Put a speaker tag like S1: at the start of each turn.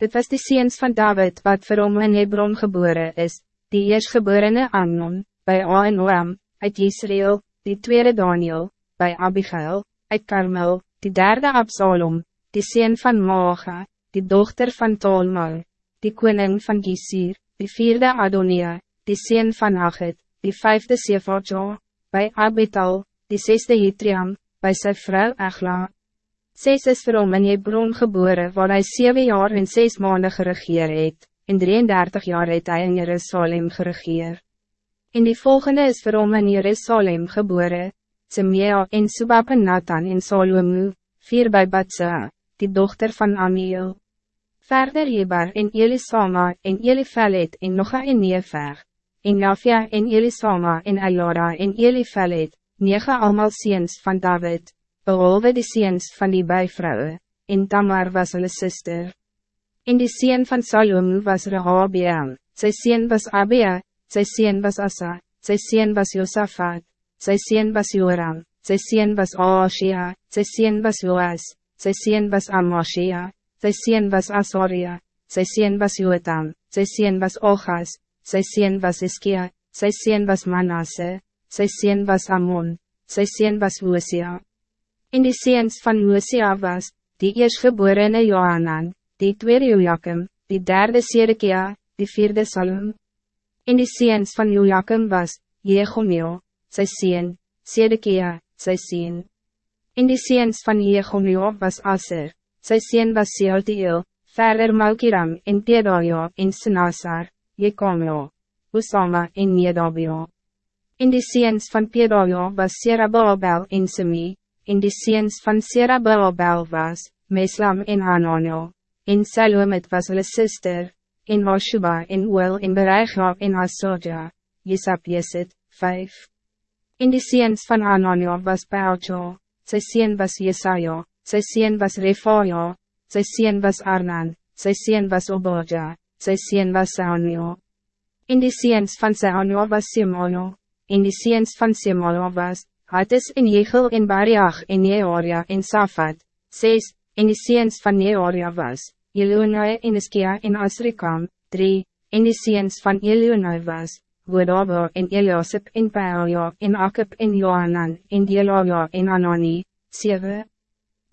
S1: Dit was de seens van David wat vir hom in Hebron geboren is, die eerstgeborene Amnon, bij Aenoam, uit Israël, die tweede Daniel, bij Abigail, uit Karmel, die derde Absalom, die seen van Maaga, die dochter van Tolmal, die koning van Gisir, die vierde Adonia, die seen van Agit, die vijfde Sefatja, bij Abital, die zesde Hitriam, bij zijn vrouw Egla. Ses is vir hom in Hebron gebore waar hij zeven jaar en zes maanden geregeer het, en 33 jaar het hy in Jerusalem geregeer. In die volgende is vir hom in Jerusalem gebore, Zemea en Subab en Nathan en Salomu, vier bij Batsa, die dochter van Amiel. Verder Hebar en Elisama en Elifelet en Noga en Nefer, en Jafia en Elisama en Ayora en Elifelet, nege allemaal seens van David, behalve die seens van die bijvrouwen, en Tamar was hulle sister. En die seen van Salom was Rehabeam, sy seen was Abia, sy seen was Asa, sy seen was Josaphat, sy seen was Joram, sy seen was Aashia, sy seen was Joas, sy seen was Amashia, sy seen was Asoria, sy seen was Jotam, sy seen was Ochas, sy seen was Iskia, sy seen was Manasse, sy seen was Amon, sy seen was Hosea. En die seens van Hosea was, die eerstgeborene Johanan, die tweede Joachim, die derde Sedekia, die vierde Salom. En die seens van Joachim was, Jechomio, sy seen, Sedekia, sy seen. En die seens van Jechomio was Aser, sy seen was Sealtiel, verder Malkiram en Tedaio en Senasar, Jekomio, Usama en Nedabio. En die seens van Pedajo was Serababel en Semi, en die seens van Serababel was, Meslam en Hananio, en Salomit was hulle sister, en Washuba en Uel en Bereigha en Asodja, Jesap Jesit, 5. En die seens van Hananio was Peljo, sy seen was Jesaja, sy seen was Refaja, sy seen was Arnan, sy seen was Obodja, sy seen was Saanio. En die seens van Saanio was Simono, en die seens van Semala was, Hattis en Jegel en Bariach en Neoria en Safat, 6, en die seens van Neoria was, Elonai en Iskia en Asrikam, 3, en die seens van Elonai was, Godabo en Eliasip en Paelja en Akip en Johanan en Delaja en Anani, 7.